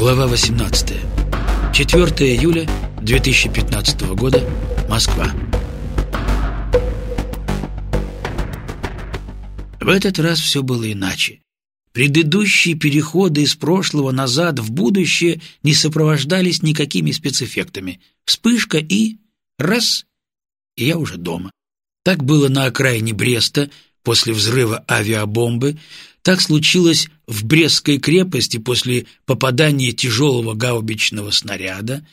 Глава 18. 4 июля 2015 года. Москва. В этот раз все было иначе. Предыдущие переходы из прошлого назад в будущее не сопровождались никакими спецэффектами. Вспышка и... раз... и я уже дома. Так было на окраине Бреста после взрыва авиабомбы, так случилось в Брестской крепости после попадания тяжелого гаубичного снаряда,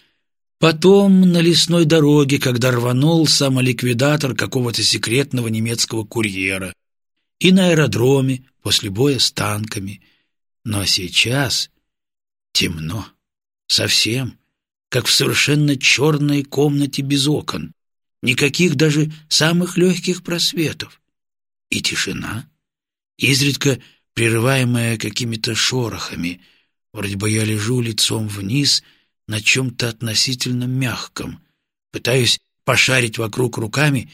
потом на лесной дороге, когда рванул самоликвидатор какого-то секретного немецкого курьера, и на аэродроме после боя с танками. Но сейчас темно, совсем, как в совершенно черной комнате без окон, никаких даже самых легких просветов. И тишина, изредка прерываемая какими-то шорохами, вроде бы я лежу лицом вниз на чем-то относительно мягком, пытаюсь пошарить вокруг руками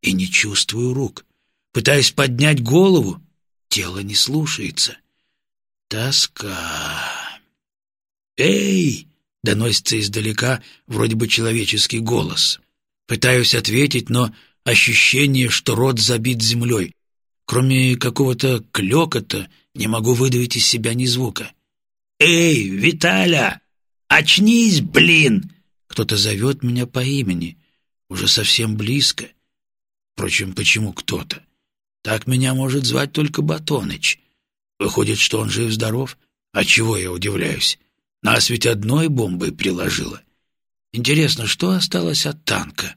и не чувствую рук, пытаюсь поднять голову, тело не слушается. Тоска. «Эй!» — доносится издалека вроде бы человеческий голос. Пытаюсь ответить, но ощущение, что рот забит землей. Кроме какого-то клёкота не могу выдавить из себя ни звука. «Эй, Виталя! Очнись, блин!» Кто-то зовет меня по имени, уже совсем близко. Впрочем, почему кто-то? Так меня может звать только Батоныч. Выходит, что он жив-здоров? А чего я удивляюсь? Нас ведь одной бомбой приложило. Интересно, что осталось от танка?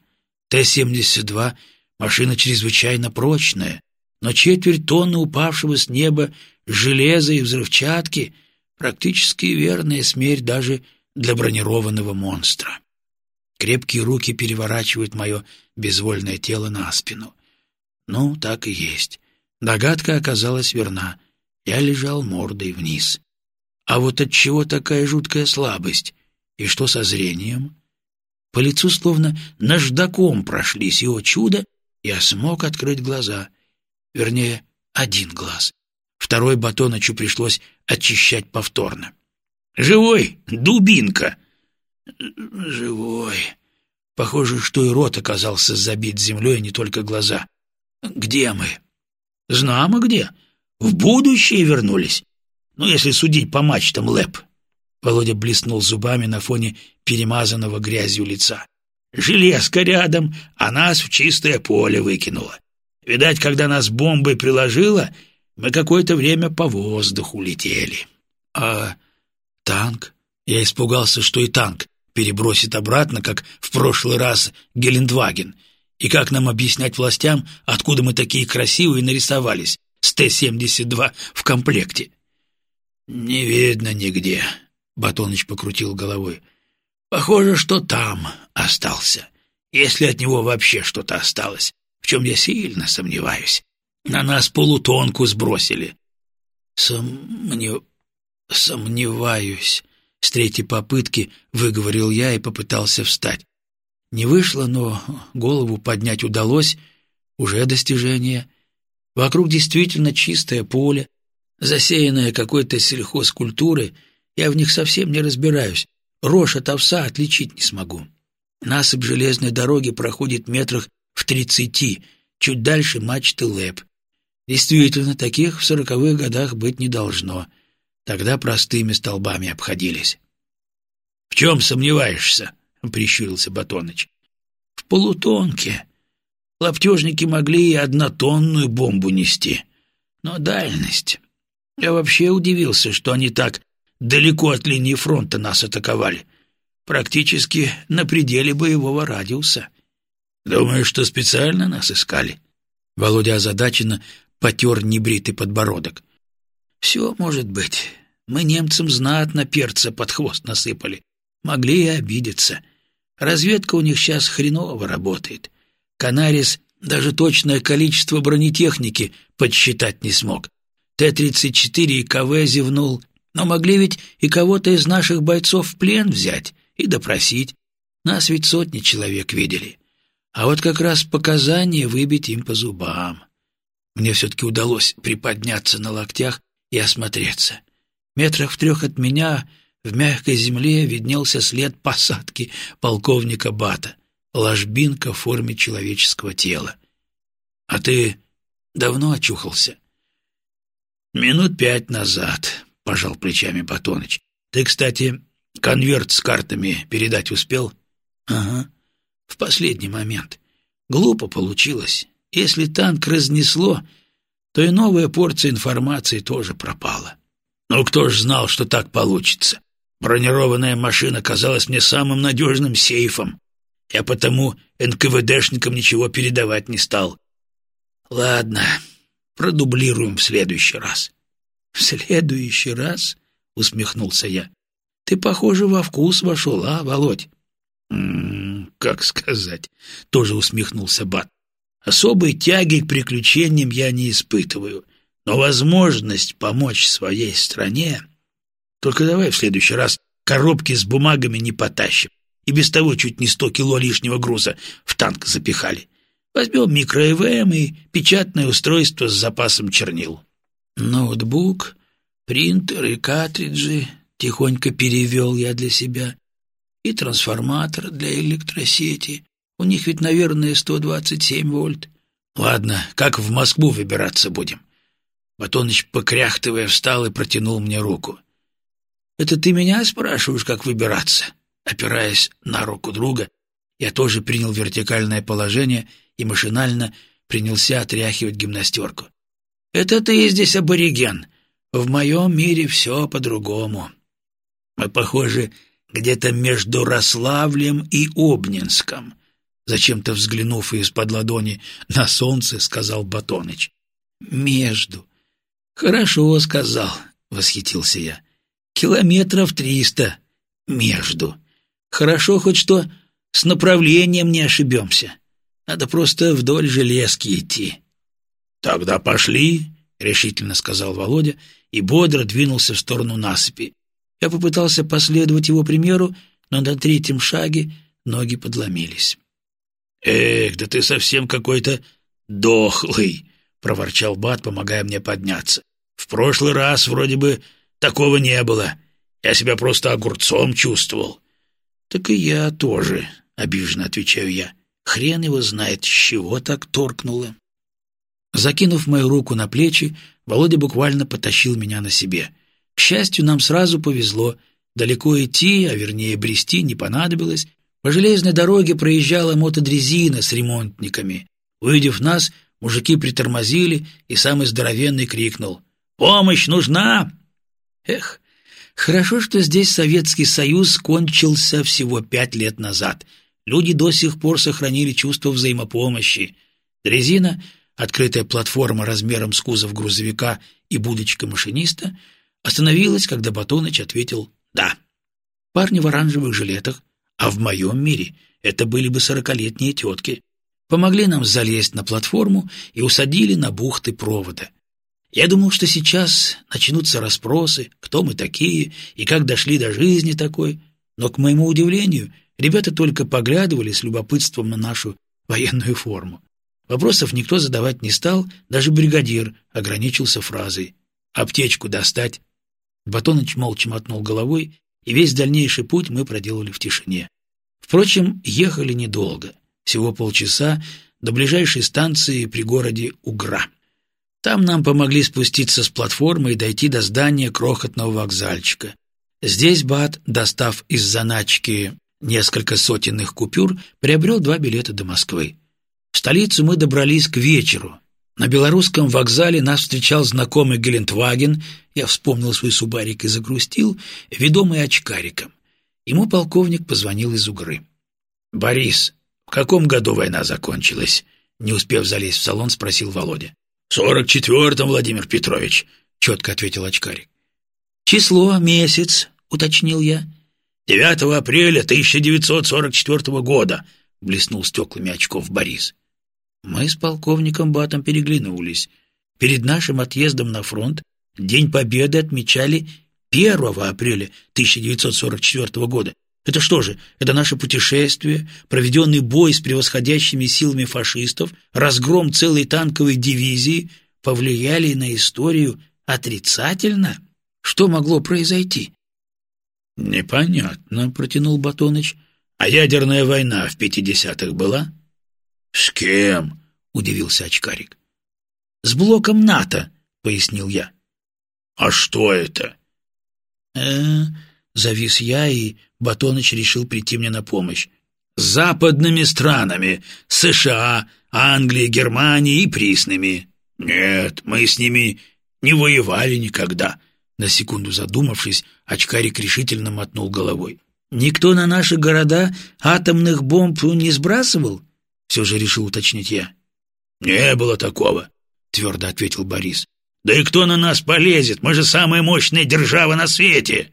Т-72 — машина чрезвычайно прочная, но четверть тонны упавшего с неба железа и взрывчатки — практически верная смерть даже для бронированного монстра. Крепкие руки переворачивают мое безвольное тело на спину. Ну, так и есть. Догадка оказалась верна. Я лежал мордой вниз. А вот от чего такая жуткая слабость? И что со зрением? По лицу словно наждаком прошлись, его чудо, я смог открыть глаза — Вернее, один глаз. Второй Батонычу пришлось очищать повторно. «Живой, дубинка!» «Живой!» Похоже, что и рот оказался забит землей, а не только глаза. «Где мы?» «Знамо где. В будущее вернулись. Ну, если судить по мачтам лэп». Володя блеснул зубами на фоне перемазанного грязью лица. «Железка рядом, а нас в чистое поле выкинуло. Видать, когда нас бомбой приложило, мы какое-то время по воздуху летели. А танк? Я испугался, что и танк перебросит обратно, как в прошлый раз Гелендваген. И как нам объяснять властям, откуда мы такие красивые нарисовались с Т-72 в комплекте? «Не видно нигде», — Батоныч покрутил головой. «Похоже, что там остался, если от него вообще что-то осталось в чем я сильно сомневаюсь. На нас полутонку сбросили. Сомнев... сомневаюсь. С третьей попытки выговорил я и попытался встать. Не вышло, но голову поднять удалось. Уже достижение. Вокруг действительно чистое поле, засеянное какой-то сельхозкультурой. Я в них совсем не разбираюсь. Рожь от овса отличить не смогу. Насыпь железной дороги проходит метрах в тридцати, чуть дальше мачты ЛЭП. Действительно, таких в сороковых годах быть не должно. Тогда простыми столбами обходились. — В чем сомневаешься? — прищурился Батоныч. — В полутонке. Лаптежники могли и однотонную бомбу нести. Но дальность... Я вообще удивился, что они так далеко от линии фронта нас атаковали. Практически на пределе боевого радиуса. — Думаю, что специально нас искали?» Володя озадаченно потер небритый подбородок. «Все может быть. Мы немцам знатно перца под хвост насыпали. Могли и обидеться. Разведка у них сейчас хреново работает. Канарис даже точное количество бронетехники подсчитать не смог. Т-34 и КВ зевнул, но могли ведь и кого-то из наших бойцов в плен взять и допросить. Нас ведь сотни человек видели а вот как раз показания выбить им по зубам. Мне все-таки удалось приподняться на локтях и осмотреться. Метрах в трех от меня в мягкой земле виднелся след посадки полковника Бата, ложбинка в форме человеческого тела. «А ты давно очухался?» «Минут пять назад», — пожал плечами Батоныч. «Ты, кстати, конверт с картами передать успел?» «Ага, в последний момент. Глупо получилось. Если танк разнесло, то и новая порция информации тоже пропала. Ну, кто ж знал, что так получится? Бронированная машина казалась мне самым надежным сейфом. Я потому НКВДшникам ничего передавать не стал. Ладно, продублируем в следующий раз. — В следующий раз? — усмехнулся я. — Ты, похоже, во вкус вошел, а, Володь? «М -м, — Как сказать? — тоже усмехнулся Бат. — Особой тяги к приключениям я не испытываю, но возможность помочь своей стране... Только давай в следующий раз коробки с бумагами не потащим. И без того чуть не сто кило лишнего груза в танк запихали. Возьмем микро-ЭВМ и печатное устройство с запасом чернил. Ноутбук, принтер и картриджи тихонько перевел я для себя. И трансформатор для электросети. У них ведь, наверное, 127 вольт. Ладно, как в Москву выбираться будем? Батоныч, покряхтывая, встал и протянул мне руку. «Это ты меня спрашиваешь, как выбираться?» Опираясь на руку друга, я тоже принял вертикальное положение и машинально принялся отряхивать гимнастерку. «Это ты здесь абориген. В моем мире все по-другому. Мы, похоже, где-то между Рославлем и Обнинском». Зачем-то взглянув из-под ладони на солнце, сказал Батоныч. «Между». «Хорошо сказал», — восхитился я. «Километров триста. Между. Хорошо хоть что с направлением не ошибемся». Надо просто вдоль железки идти. — Тогда пошли, — решительно сказал Володя и бодро двинулся в сторону насыпи. Я попытался последовать его примеру, но на третьем шаге ноги подломились. — Эх, да ты совсем какой-то дохлый, — проворчал Бат, помогая мне подняться. — В прошлый раз вроде бы такого не было. Я себя просто огурцом чувствовал. — Так и я тоже, — обиженно отвечаю я. Хрен его знает, с чего так торкнуло. Закинув мою руку на плечи, Володя буквально потащил меня на себе. К счастью, нам сразу повезло. Далеко идти, а вернее брести, не понадобилось. По железной дороге проезжала мотодрезина с ремонтниками. Увидев нас, мужики притормозили, и самый здоровенный крикнул «Помощь нужна!» Эх, хорошо, что здесь Советский Союз кончился всего пять лет назад — Люди до сих пор сохранили чувство взаимопомощи. Дрезина, открытая платформа размером с кузов грузовика и будочка машиниста, остановилась, когда Батоныч ответил «да». Парни в оранжевых жилетах, а в моем мире это были бы сорокалетние тетки, помогли нам залезть на платформу и усадили на бухты провода. Я думал, что сейчас начнутся расспросы, кто мы такие и как дошли до жизни такой, но, к моему удивлению, Ребята только поглядывали с любопытством на нашу военную форму. Вопросов никто задавать не стал, даже бригадир ограничился фразой «Аптечку достать». Батоныч молча мотнул головой, и весь дальнейший путь мы проделали в тишине. Впрочем, ехали недолго, всего полчаса, до ближайшей станции при городе Угра. Там нам помогли спуститься с платформы и дойти до здания крохотного вокзальчика. Здесь Бат, достав из заначки несколько сотенных купюр, приобрел два билета до Москвы. В столицу мы добрались к вечеру. На белорусском вокзале нас встречал знакомый Гелендваген, я вспомнил свой субарик и загрустил, ведомый очкариком. Ему полковник позвонил из Угры. «Борис, в каком году война закончилась?» Не успев залезть в салон, спросил Володя. «В сорок четвертом, Владимир Петрович», — четко ответил очкарик. «Число, месяц», — уточнил я. 9 апреля 1944 года», — блеснул стеклами очков Борис. Мы с полковником Батом переглянулись. Перед нашим отъездом на фронт День Победы отмечали 1 апреля 1944 года. Это что же, это наше путешествие, проведенный бой с превосходящими силами фашистов, разгром целой танковой дивизии повлияли на историю отрицательно? Что могло произойти? «Непонятно», — протянул Батоныч. «А ядерная война в пятидесятых была?» «С кем?» — удивился очкарик. «С блоком НАТО», — пояснил я. «А что это?» э завис я, и Батоныч решил прийти мне на помощь. «С западными странами, США, Англией, Германией и присными. Нет, мы с ними не воевали никогда». На секунду задумавшись, очкарик решительно мотнул головой. «Никто на наши города атомных бомб не сбрасывал?» Все же решил уточнить я. «Не было такого», — твердо ответил Борис. «Да и кто на нас полезет? Мы же самая мощная держава на свете!»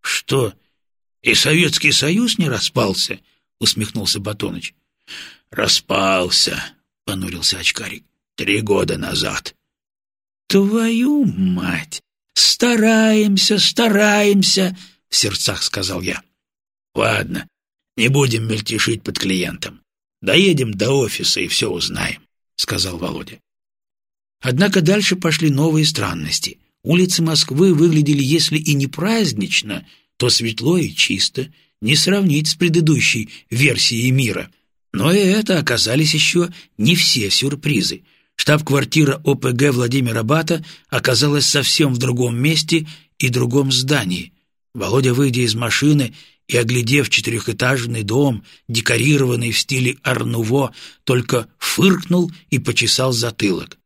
«Что, и Советский Союз не распался?» — усмехнулся Батоныч. «Распался», — понурился очкарик. «Три года назад». «Твою мать! Стараемся, стараемся!» — в сердцах сказал я. «Ладно, не будем мельтешить под клиентом. Доедем до офиса и все узнаем», — сказал Володя. Однако дальше пошли новые странности. Улицы Москвы выглядели, если и не празднично, то светло и чисто, не сравнить с предыдущей версией мира. Но и это оказались еще не все сюрпризы. Штаб-квартира ОПГ Владимира Бата оказалась совсем в другом месте и другом здании. Володя, выйдя из машины и оглядев четырехэтажный дом, декорированный в стиле Арнуво, только фыркнул и почесал затылок.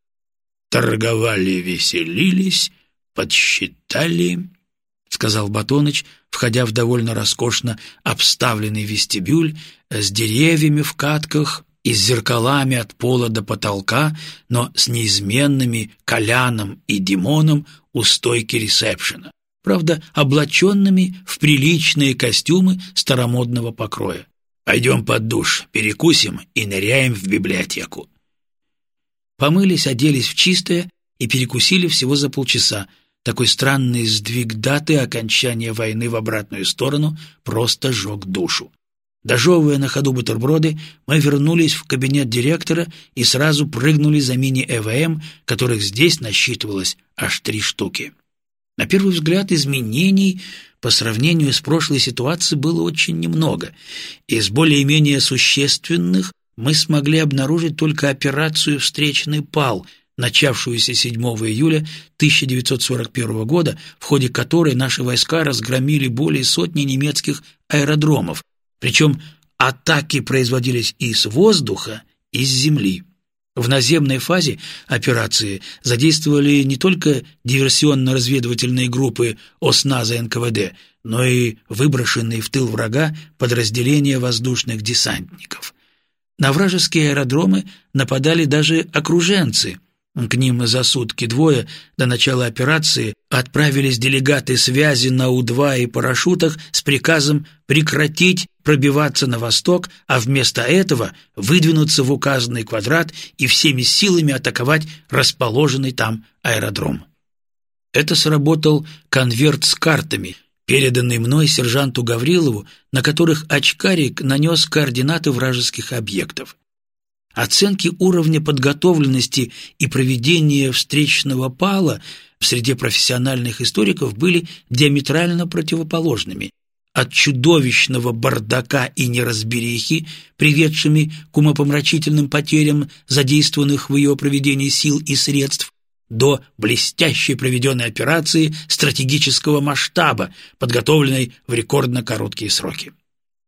Торговали, веселились, подсчитали, — сказал Батоныч, входя в довольно роскошно обставленный вестибюль с деревьями в катках и с зеркалами от пола до потолка, но с неизменными Коляном и Димоном у стойки ресепшена, правда, облаченными в приличные костюмы старомодного покроя. «Пойдем под душ, перекусим и ныряем в библиотеку». Помылись, оделись в чистое и перекусили всего за полчаса. Такой странный сдвиг даты окончания войны в обратную сторону просто жег душу. Дожевывая на ходу бутерброды, мы вернулись в кабинет директора и сразу прыгнули за мини-ЭВМ, которых здесь насчитывалось аж три штуки. На первый взгляд изменений по сравнению с прошлой ситуацией было очень немного. Из более-менее существенных мы смогли обнаружить только операцию «Встречный пал», начавшуюся 7 июля 1941 года, в ходе которой наши войска разгромили более сотни немецких аэродромов, причем атаки производились и с воздуха, и с земли. В наземной фазе операции задействовали не только диверсионно-разведывательные группы ОСНАЗа НКВД, но и выброшенные в тыл врага подразделения воздушных десантников. На вражеские аэродромы нападали даже окруженцы. К ним за сутки двое до начала операции отправились делегаты связи на У-2 и парашютах с приказом прекратить пробиваться на восток, а вместо этого выдвинуться в указанный квадрат и всеми силами атаковать расположенный там аэродром. Это сработал конверт с картами – переданный мной сержанту Гаврилову, на которых очкарик нанес координаты вражеских объектов. Оценки уровня подготовленности и проведения встречного пала в среде профессиональных историков были диаметрально противоположными. От чудовищного бардака и неразберихи, приведшими к умопомрачительным потерям задействованных в ее проведении сил и средств, до блестящей проведенной операции стратегического масштаба, подготовленной в рекордно короткие сроки.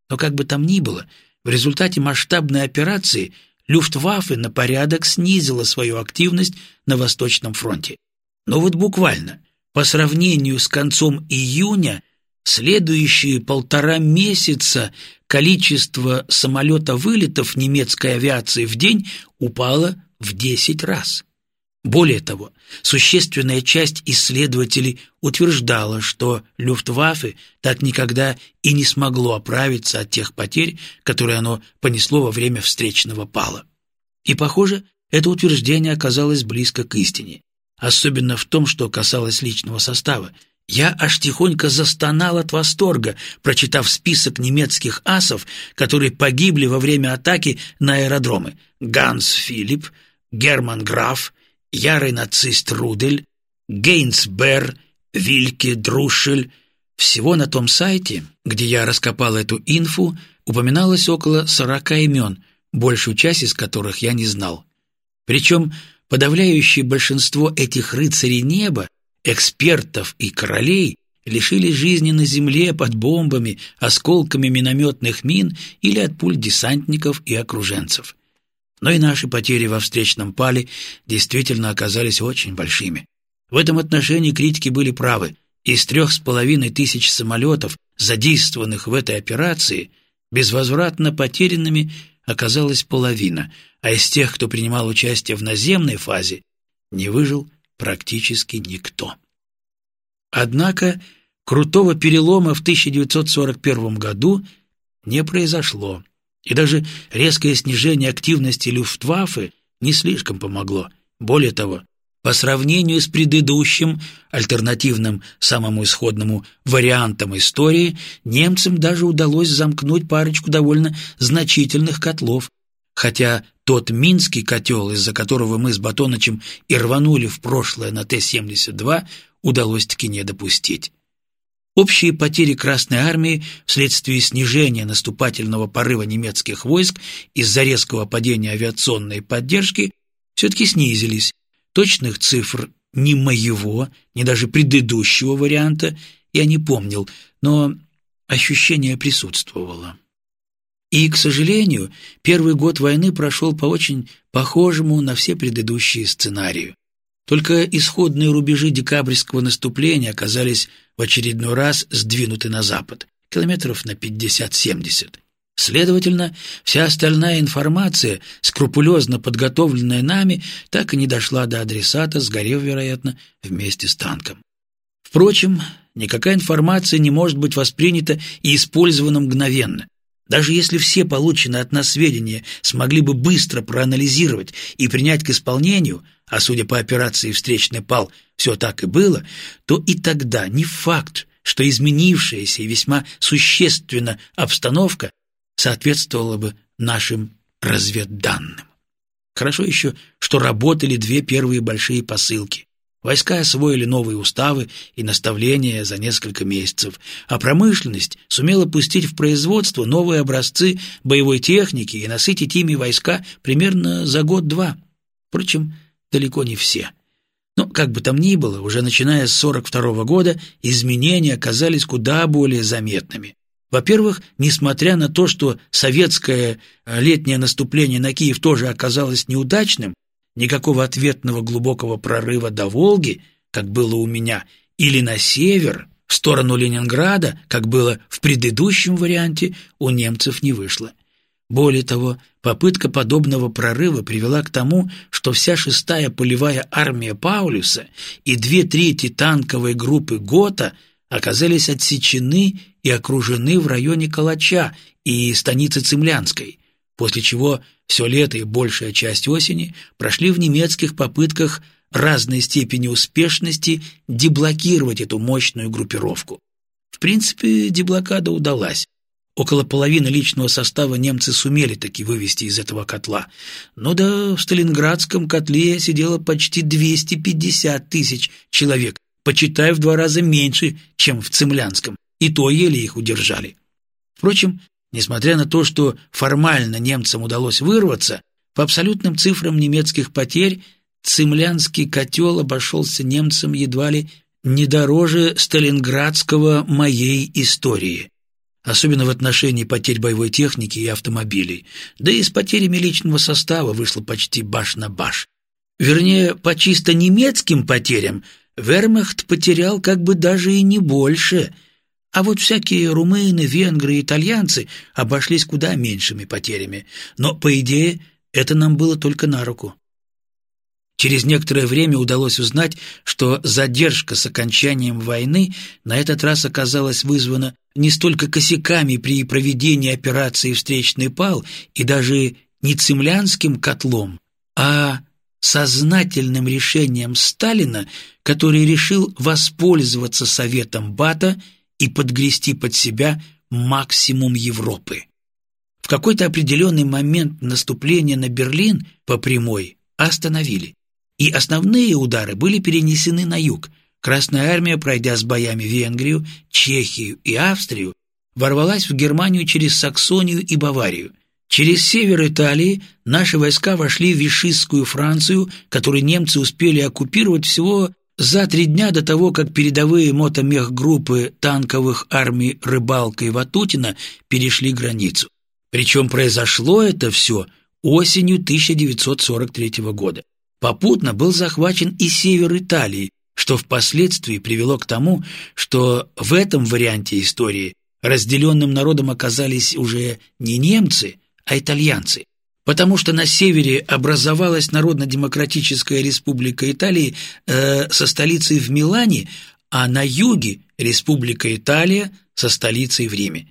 Но как бы там ни было, в результате масштабной операции Люфтваффе на порядок снизила свою активность на Восточном фронте. Но вот буквально, по сравнению с концом июня, следующие полтора месяца количество самолета-вылетов немецкой авиации в день упало в 10 раз. Более того, существенная часть исследователей утверждала, что Люфтваффе так никогда и не смогло оправиться от тех потерь, которые оно понесло во время встречного пала. И, похоже, это утверждение оказалось близко к истине. Особенно в том, что касалось личного состава. Я аж тихонько застонал от восторга, прочитав список немецких асов, которые погибли во время атаки на аэродромы. Ганс Филипп, Герман Граф, ярый нацист Рудель, Гейнсбер, Вильке, Друшель, Всего на том сайте, где я раскопал эту инфу, упоминалось около сорока имен, большую часть из которых я не знал. Причем подавляющее большинство этих рыцарей неба, экспертов и королей лишились жизни на земле под бомбами, осколками минометных мин или от пуль десантников и окруженцев. Но и наши потери во встречном пале действительно оказались очень большими. В этом отношении критики были правы. Из трех с половиной тысяч самолетов, задействованных в этой операции, безвозвратно потерянными оказалась половина, а из тех, кто принимал участие в наземной фазе, не выжил практически никто. Однако крутого перелома в 1941 году не произошло, и даже резкое снижение активности Люфтваффе не слишком помогло. Более того, по сравнению с предыдущим, альтернативным самому исходному вариантом истории, немцам даже удалось замкнуть парочку довольно значительных котлов, хотя тот минский котел, из-за которого мы с Батонычем и рванули в прошлое на Т-72, удалось-таки не допустить. Общие потери Красной Армии вследствие снижения наступательного порыва немецких войск из-за резкого падения авиационной поддержки все-таки снизились. Точных цифр ни моего, ни даже предыдущего варианта я не помнил, но ощущение присутствовало. И, к сожалению, первый год войны прошел по очень похожему на все предыдущие сценарию. Только исходные рубежи декабрьского наступления оказались в очередной раз сдвинуты на запад, километров на 50-70. Следовательно, вся остальная информация, скрупулезно подготовленная нами, так и не дошла до адресата, сгорев, вероятно, вместе с танком. Впрочем, никакая информация не может быть воспринята и использована мгновенно. Даже если все полученные от нас сведения смогли бы быстро проанализировать и принять к исполнению, а судя по операции «Встречный пал» все так и было, то и тогда не факт, что изменившаяся и весьма существенно обстановка соответствовала бы нашим разведданным. Хорошо еще, что работали две первые большие посылки. Войска освоили новые уставы и наставления за несколько месяцев, а промышленность сумела пустить в производство новые образцы боевой техники и насытить ими войска примерно за год-два. Впрочем, далеко не все. Но, как бы там ни было, уже начиная с 42 -го года изменения оказались куда более заметными. Во-первых, несмотря на то, что советское летнее наступление на Киев тоже оказалось неудачным, никакого ответного глубокого прорыва до Волги, как было у меня, или на север, в сторону Ленинграда, как было в предыдущем варианте, у немцев не вышло. Более того, попытка подобного прорыва привела к тому, что вся шестая полевая армия Паулюса и две трети танковой группы ГОТА оказались отсечены и окружены в районе Калача и станицы Цемлянской, после чего все лето и большая часть осени прошли в немецких попытках разной степени успешности деблокировать эту мощную группировку. В принципе, деблокада удалась. Около половины личного состава немцы сумели таки вывести из этого котла. Но да в Сталинградском котле сидело почти 250 тысяч человек, почитай в два раза меньше, чем в Цемлянском, и то еле их удержали. Впрочем, Несмотря на то, что формально немцам удалось вырваться, по абсолютным цифрам немецких потерь цимлянский котел обошелся немцам едва ли не дороже сталинградского моей истории, особенно в отношении потерь боевой техники и автомобилей, да и с потерями личного состава вышло почти баш на баш. Вернее, по чисто немецким потерям Вермахт потерял как бы даже и не больше – а вот всякие румыны, венгры и итальянцы обошлись куда меньшими потерями, но, по идее, это нам было только на руку. Через некоторое время удалось узнать, что задержка с окончанием войны на этот раз оказалась вызвана не столько косяками при проведении операции «Встречный пал» и даже не цемлянским котлом, а сознательным решением Сталина, который решил воспользоваться советом Бата – и подгрести под себя максимум Европы. В какой-то определенный момент наступления на Берлин по прямой остановили, и основные удары были перенесены на юг, Красная армия, пройдя с боями Венгрию, Чехию и Австрию, ворвалась в Германию через Саксонию и Баварию. Через север Италии наши войска вошли в Вишистскую Францию, которую немцы успели оккупировать всего за три дня до того, как передовые мотомехгруппы танковых армий Рыбалка и Ватутина перешли границу. Причем произошло это все осенью 1943 года. Попутно был захвачен и север Италии, что впоследствии привело к тому, что в этом варианте истории разделенным народом оказались уже не немцы, а итальянцы, потому что на севере образовалась Народно-демократическая республика Италии э, со столицей в Милане, а на юге Республика Италия со столицей в Риме.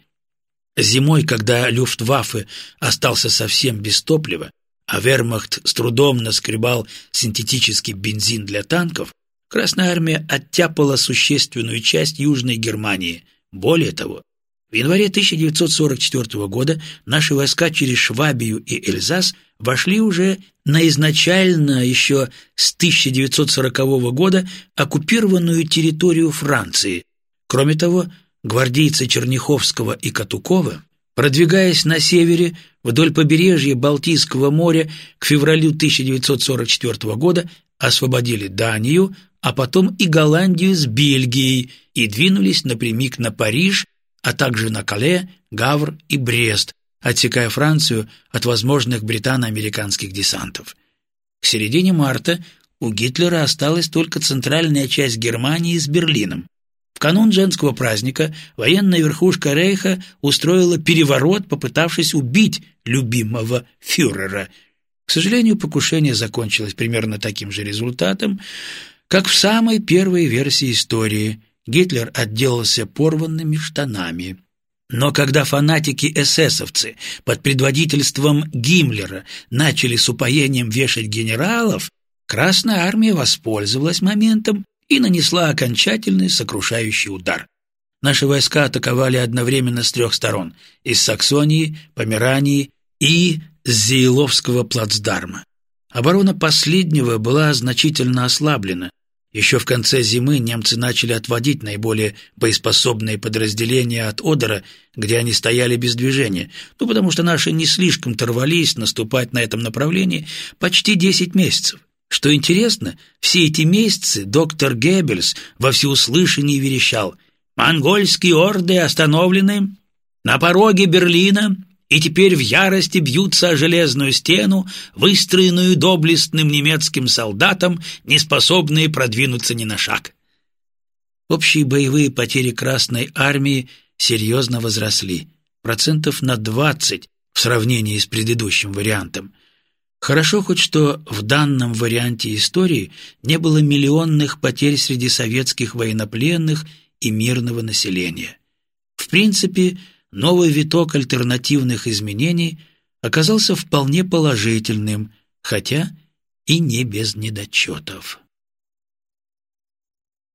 Зимой, когда Люфтваффе остался совсем без топлива, а вермахт с трудом наскребал синтетический бензин для танков, Красная армия оттяпала существенную часть Южной Германии. Более того, в январе 1944 года наши войска через Швабию и Эльзас вошли уже на изначально еще с 1940 года оккупированную территорию Франции. Кроме того, гвардейцы Черняховского и Катукова, продвигаясь на севере вдоль побережья Балтийского моря к февралю 1944 года, освободили Данию, а потом и Голландию с Бельгией и двинулись напрямик на Париж а также на Кале, Гавр и Брест, отсекая Францию от возможных британо-американских десантов. К середине марта у Гитлера осталась только центральная часть Германии с Берлином. В канун женского праздника военная верхушка Рейха устроила переворот, попытавшись убить любимого фюрера. К сожалению, покушение закончилось примерно таким же результатом, как в самой первой версии истории – Гитлер отделался порванными штанами. Но когда фанатики-эсэсовцы под предводительством Гиммлера начали с упоением вешать генералов, Красная Армия воспользовалась моментом и нанесла окончательный сокрушающий удар. Наши войска атаковали одновременно с трех сторон – из Саксонии, Померании и Зейловского плацдарма. Оборона последнего была значительно ослаблена, еще в конце зимы немцы начали отводить наиболее боеспособные подразделения от Одера, где они стояли без движения, ну потому что наши не слишком торвались наступать на этом направлении почти 10 месяцев. Что интересно, все эти месяцы доктор Геббельс во всеуслышании верещал «Монгольские орды остановлены на пороге Берлина, и теперь в ярости бьются о железную стену, выстроенную доблестным немецким солдатам, не способные продвинуться ни на шаг. Общие боевые потери Красной Армии серьезно возросли, процентов на 20 в сравнении с предыдущим вариантом. Хорошо хоть что в данном варианте истории не было миллионных потерь среди советских военнопленных и мирного населения. В принципе, новый виток альтернативных изменений оказался вполне положительным, хотя и не без недочетов.